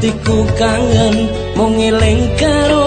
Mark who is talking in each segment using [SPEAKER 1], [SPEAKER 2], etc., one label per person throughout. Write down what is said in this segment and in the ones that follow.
[SPEAKER 1] atiku kangen mung eling karo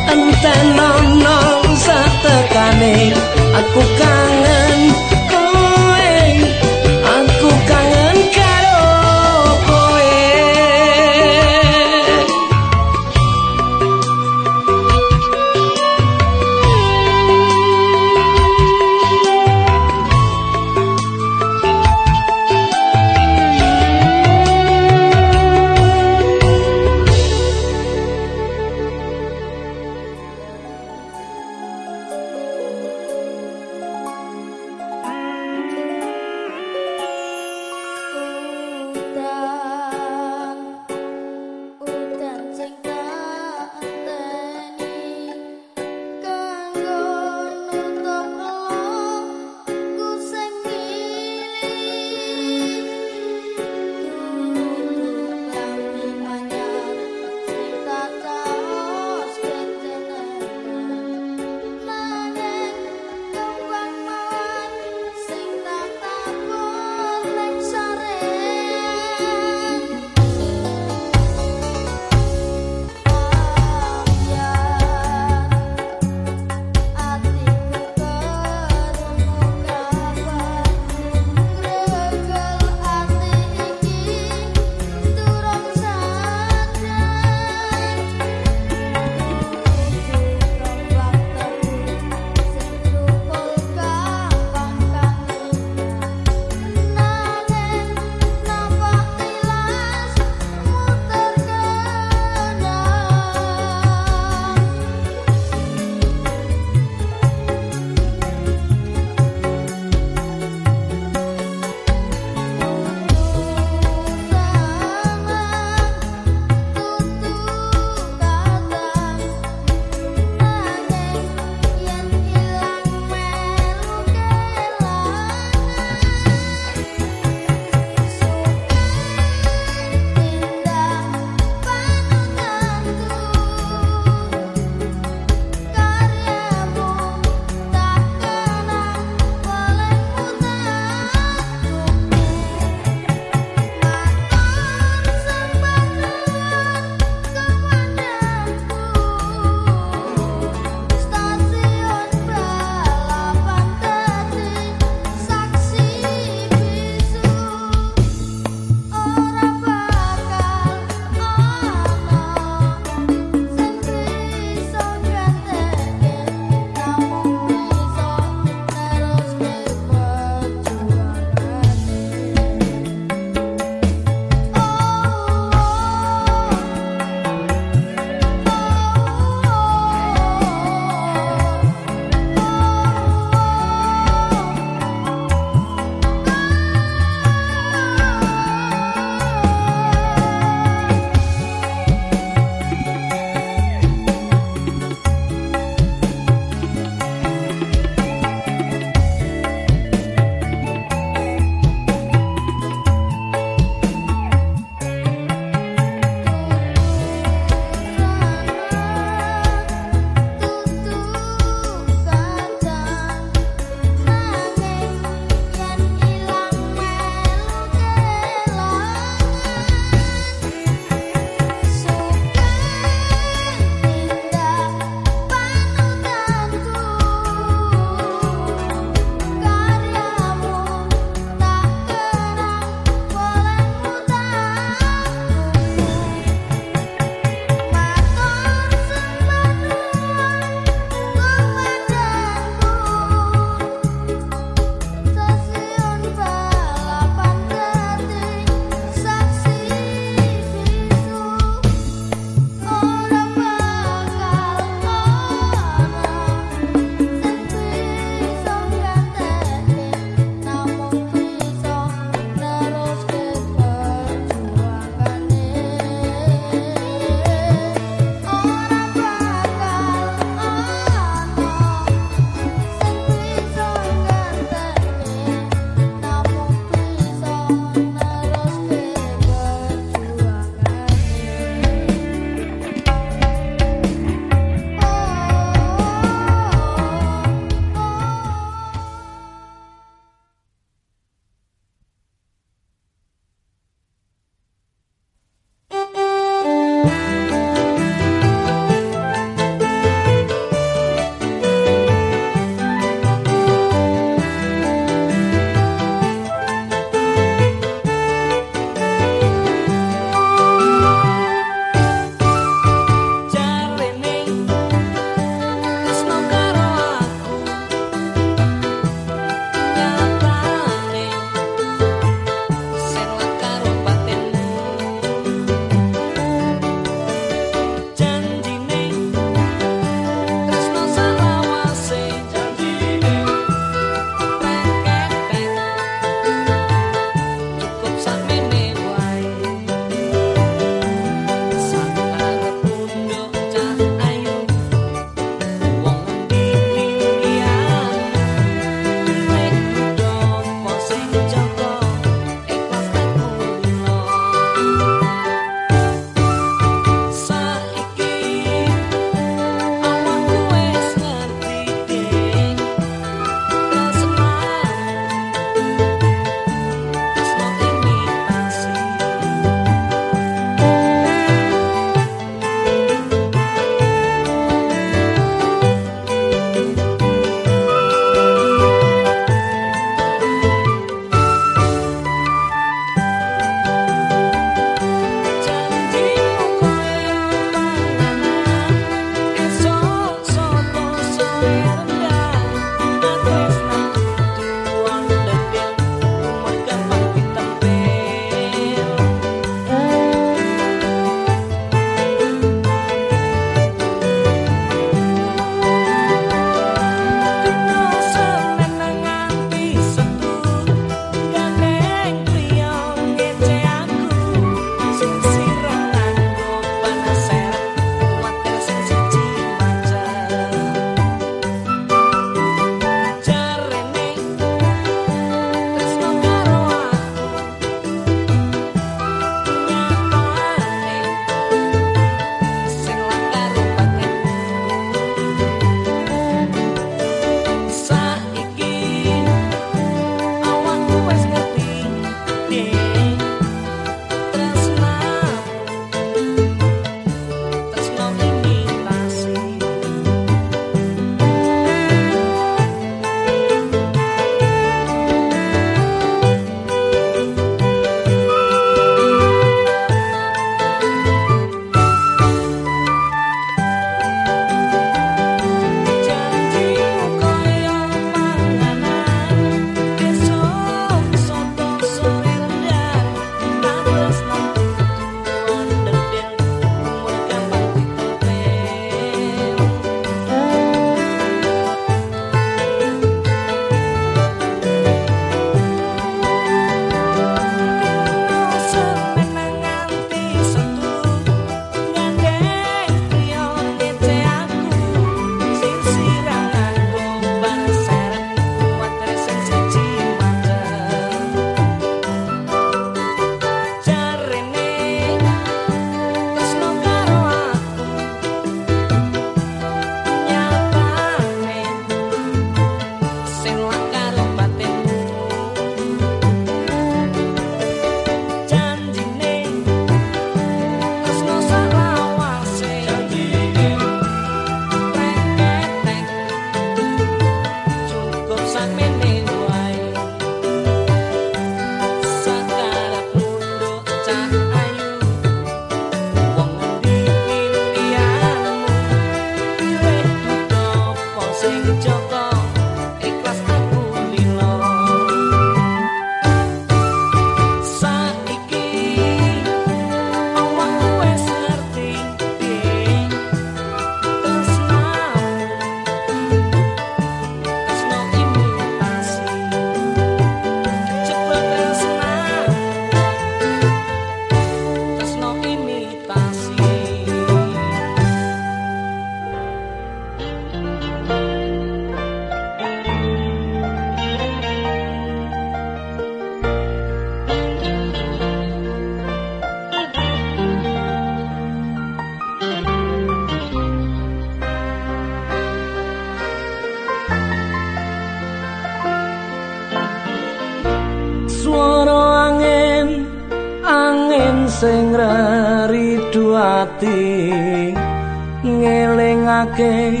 [SPEAKER 1] ke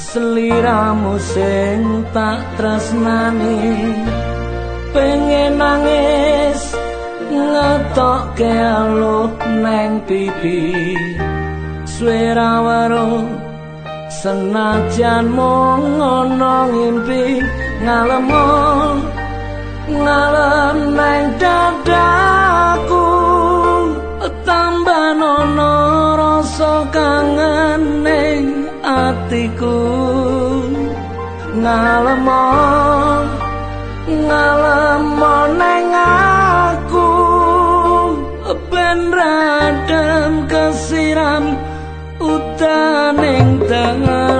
[SPEAKER 1] seliramu sing tak tresnani. Pengen nangis ngetok ke alut neng pipi. Suara waro senajan mong ngonong ngimpi. Ngalemong ngalem neng dadaku. Tambah nono rasa kangen. ku ngalemo ngalemo nang aku ben radem kesiram utaning tengah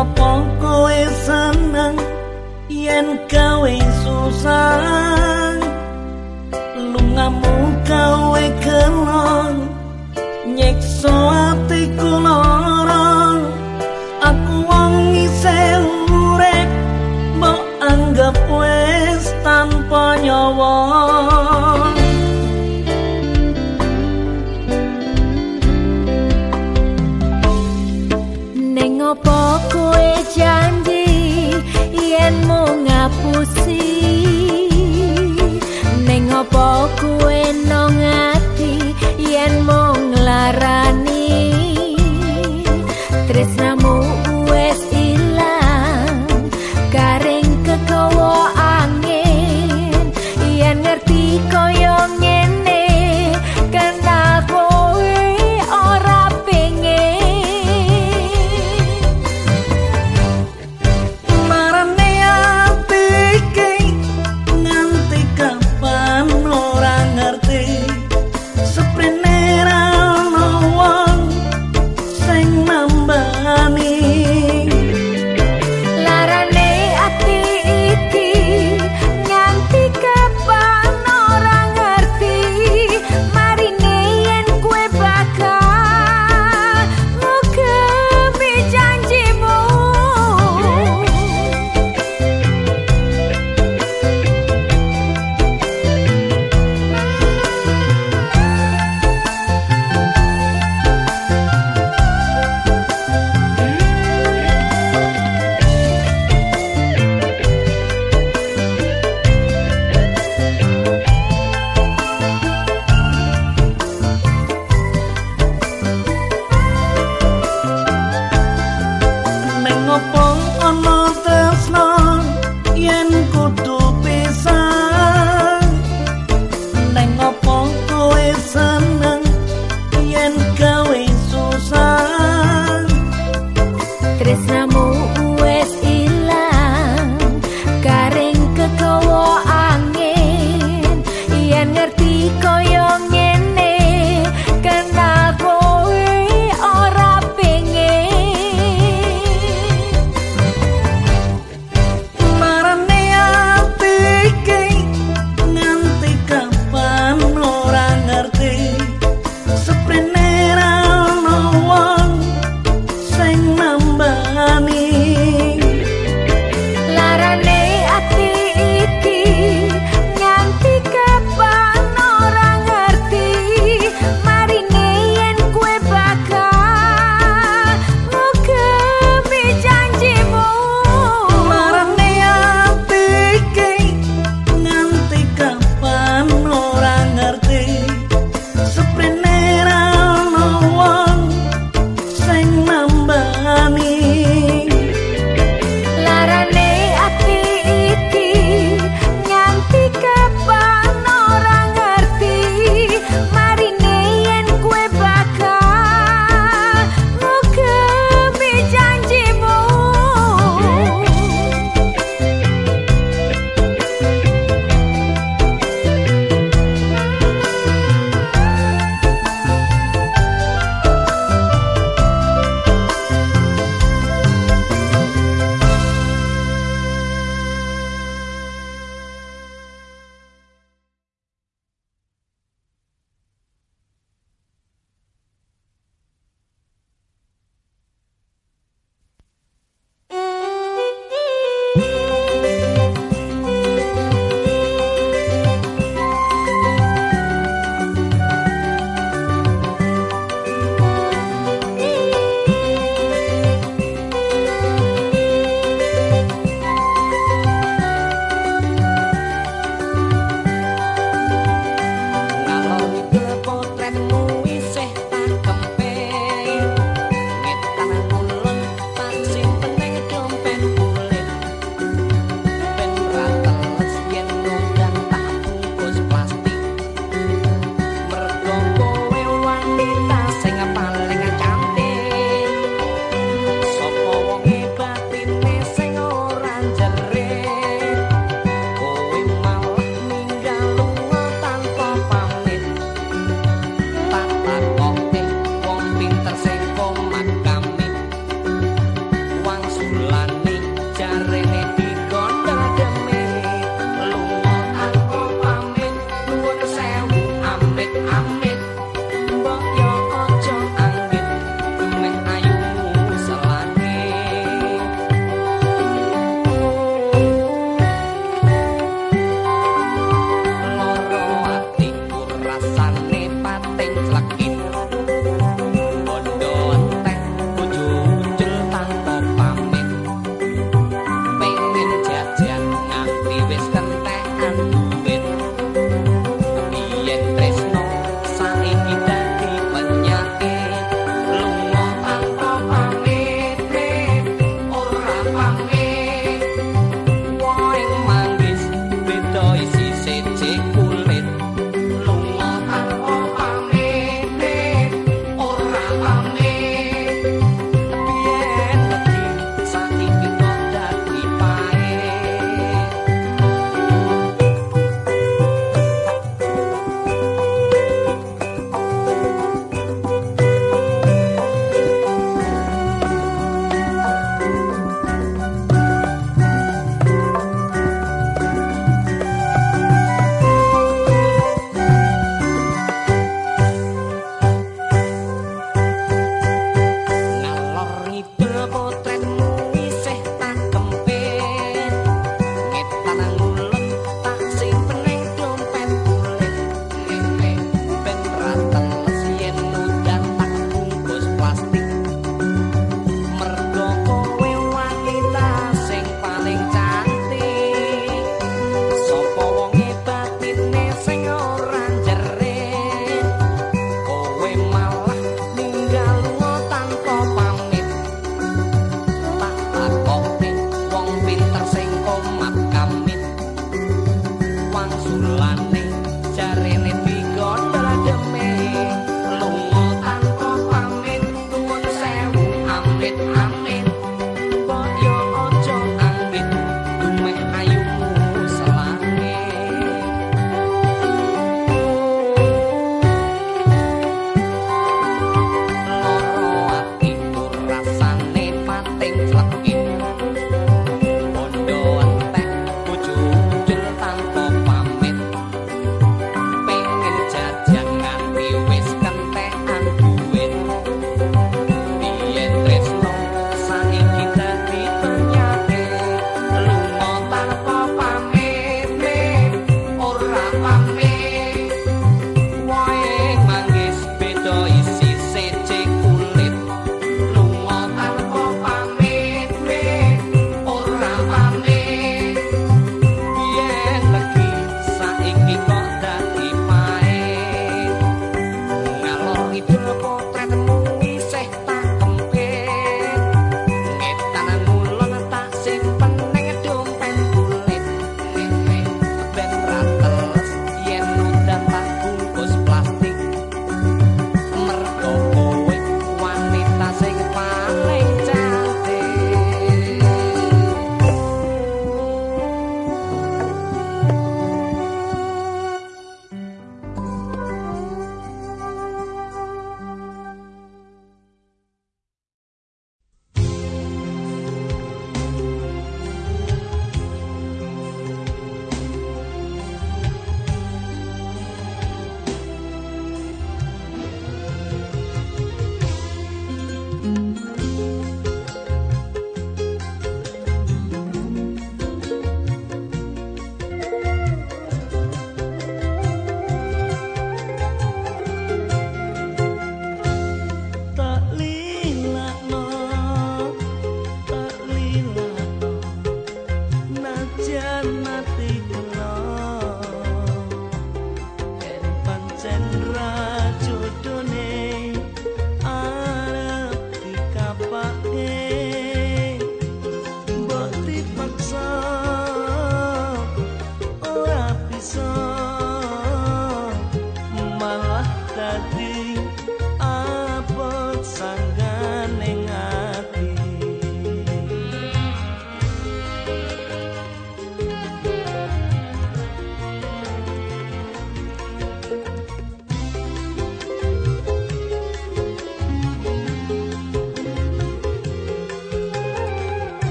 [SPEAKER 1] opo kowe seneng tres not.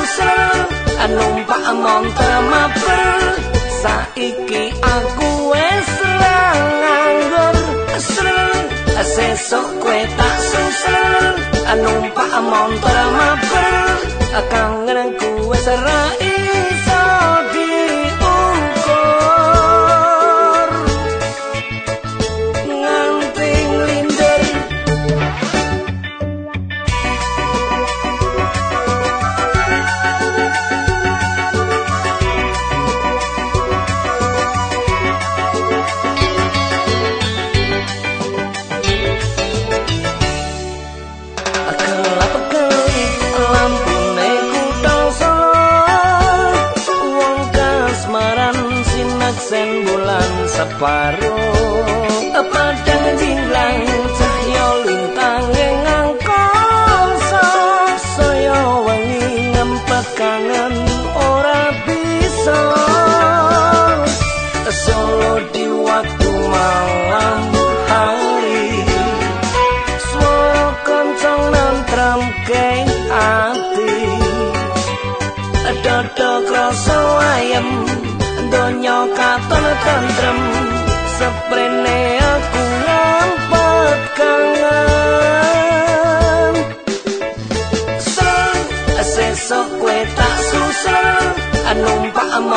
[SPEAKER 1] ងស្រើអនុមបាក់មកត្រឹមមក7សាអ៊ីគីអាគូអេស្រាងងឹងស្រើអសេសូគេតាក់សងស្រើអនុមបាក់មកត្រឹមមក7អកងងឹងគូអេស្រាអ៊ី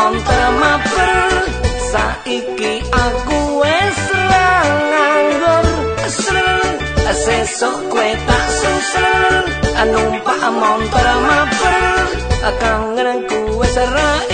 [SPEAKER 1] montor maper saiki aku wis nganggur sesuk kowe tak susul numpak montor mabur akang ngrengku wis
[SPEAKER 2] ra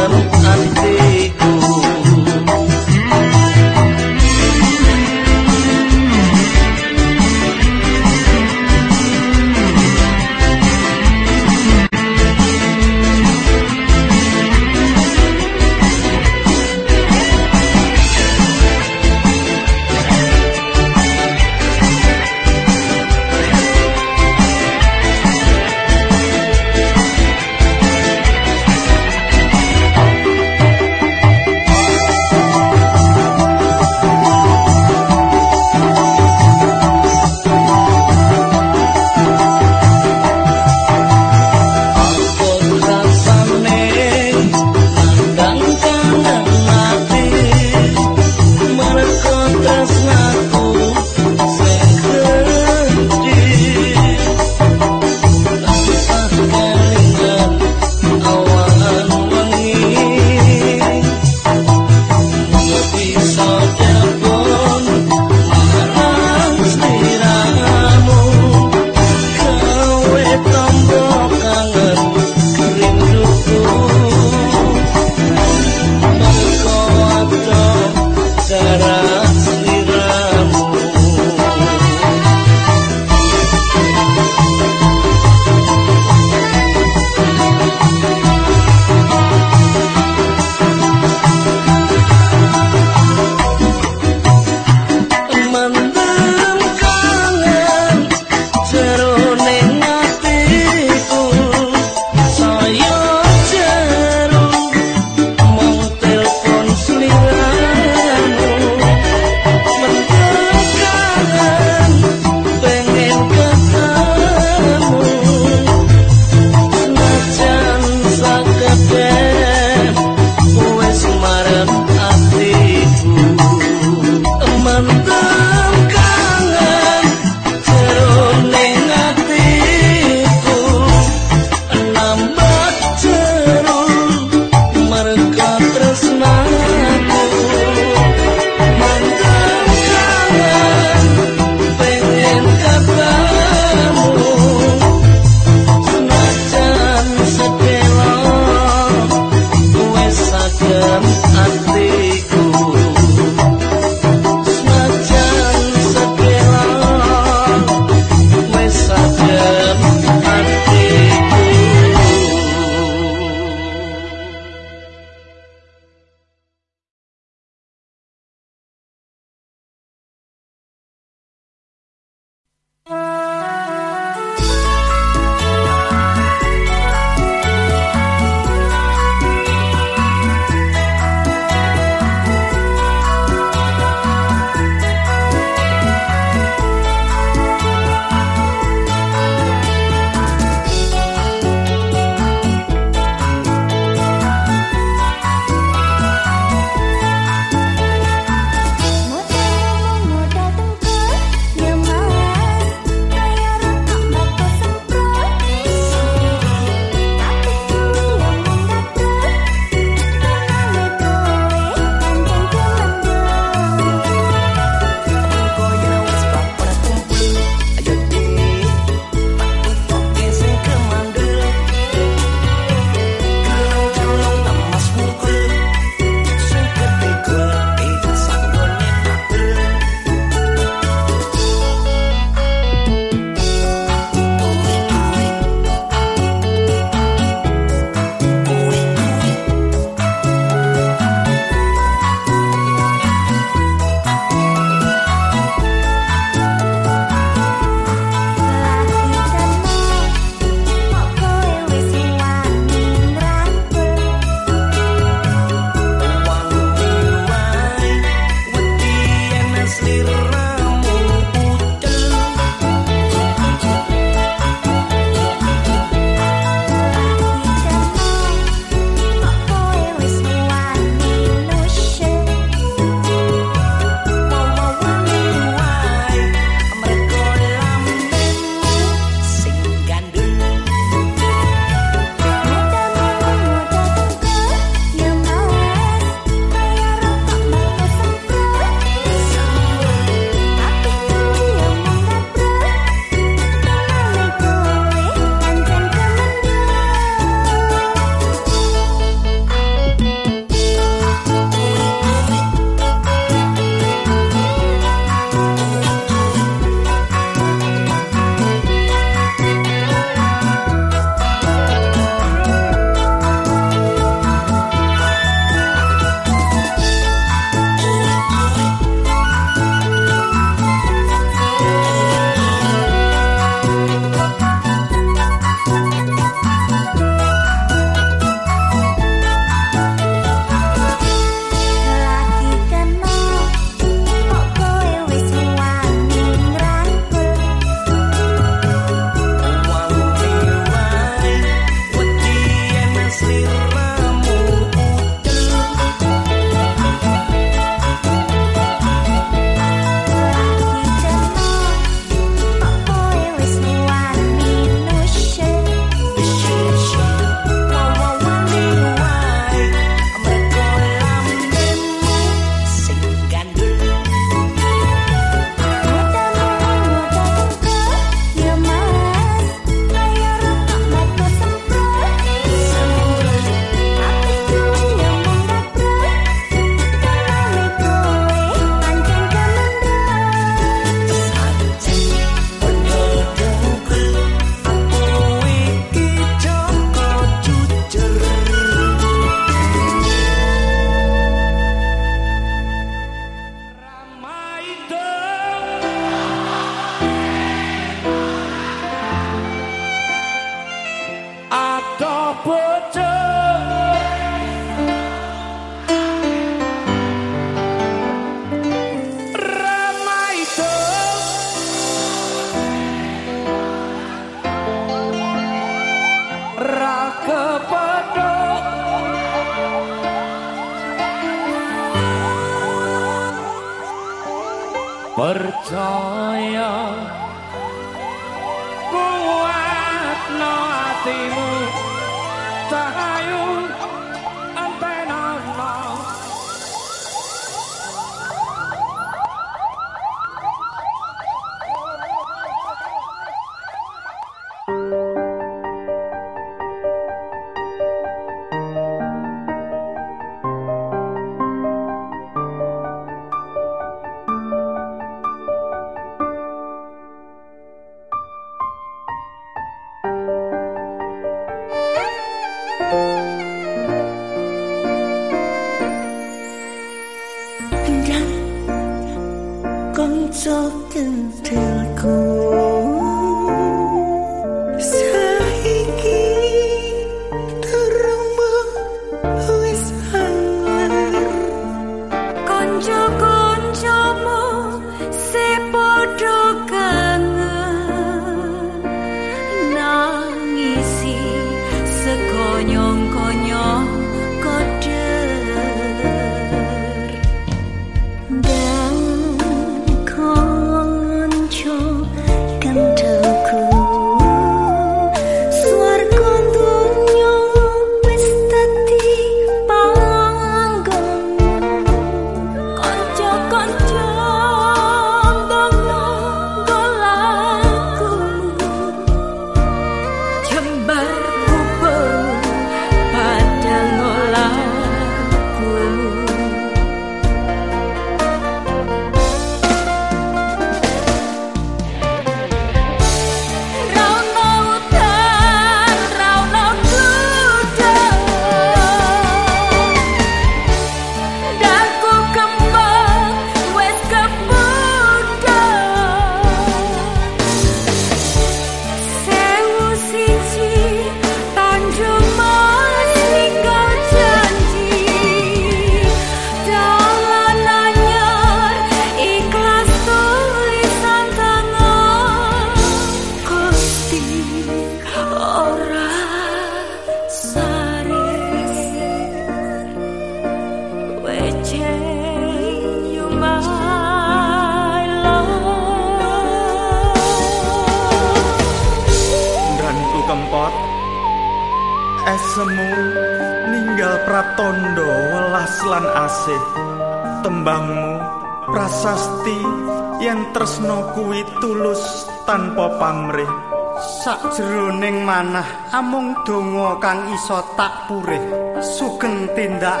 [SPEAKER 1] kang
[SPEAKER 3] iso tak purih sugeng tindak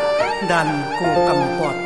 [SPEAKER 3] dan ku kempot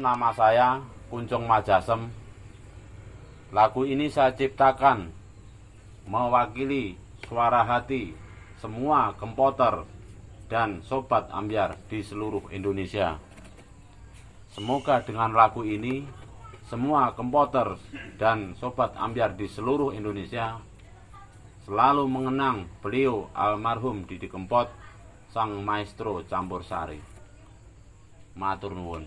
[SPEAKER 4] Nama saya Kuncung Majasem. Lagu ini saya ciptakan mewakili suara hati semua kompoter dan sobat ambiar di seluruh Indonesia. Semoga dengan lagu ini semua kompoter dan sobat ambiar di seluruh Indonesia selalu mengenang beliau almarhum Didi Kempot, sang maestro campur sari. Matur nuwun.